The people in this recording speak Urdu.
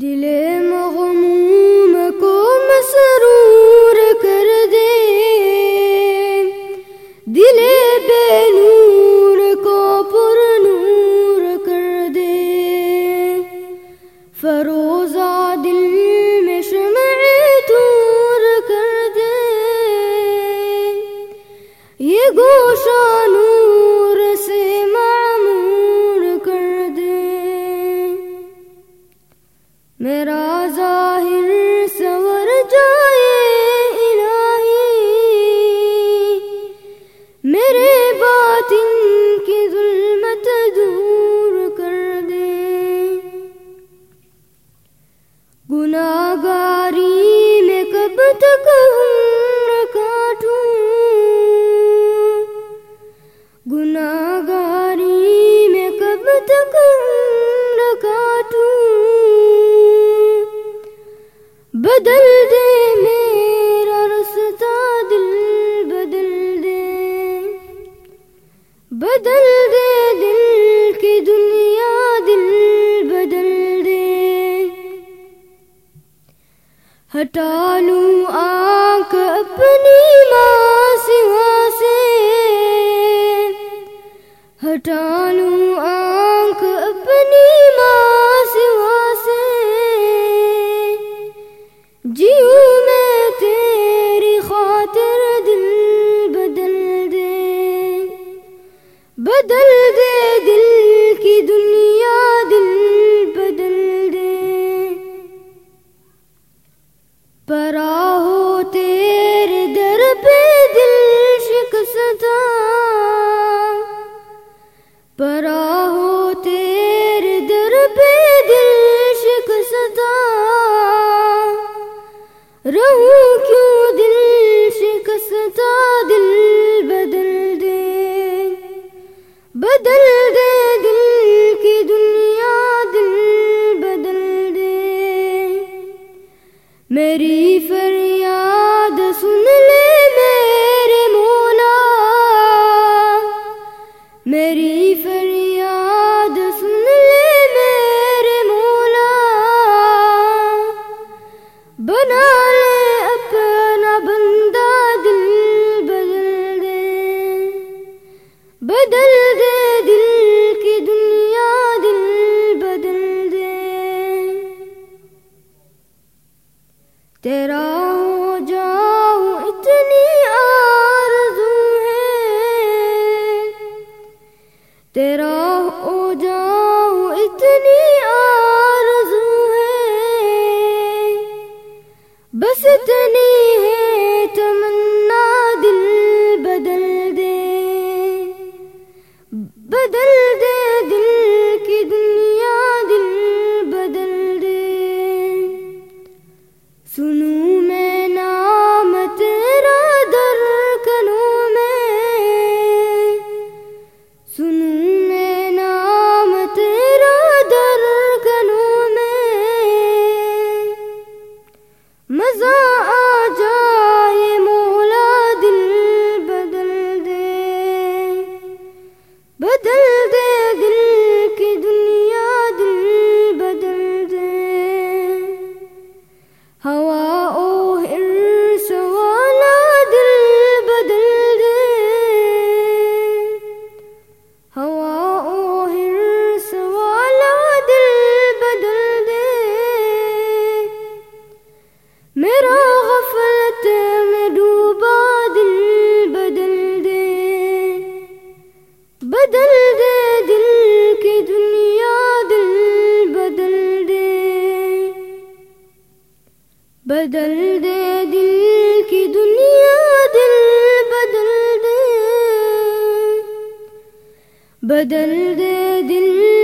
دل میرا ظاہر سور جائے الہی۔ میرے باطن کی ظلمت دور کر دے۔ گناگاری میں کب تک عمر کاٹوں۔ گناگاری میں کب تک بدل دے میرا رستا دل بدل دے۔ بدل دے دل کی دنیا، دل بدل دے۔ ہٹا لوں آنکھ اپنی ماں سوا سے۔ ہٹا بدل دے دل کی دنیا دل بدل دے۔ پرا ہو تیرے در پہ دل شکست پرا ہو میری فریاد سن لے میرے مولا میری فریاد سن لے میرے مولا بنا لے اپنا بندہ دل بدل دے بدل دے تیرا بدل دے دل کی دنیا دل بدل دے۔ بدل دے دل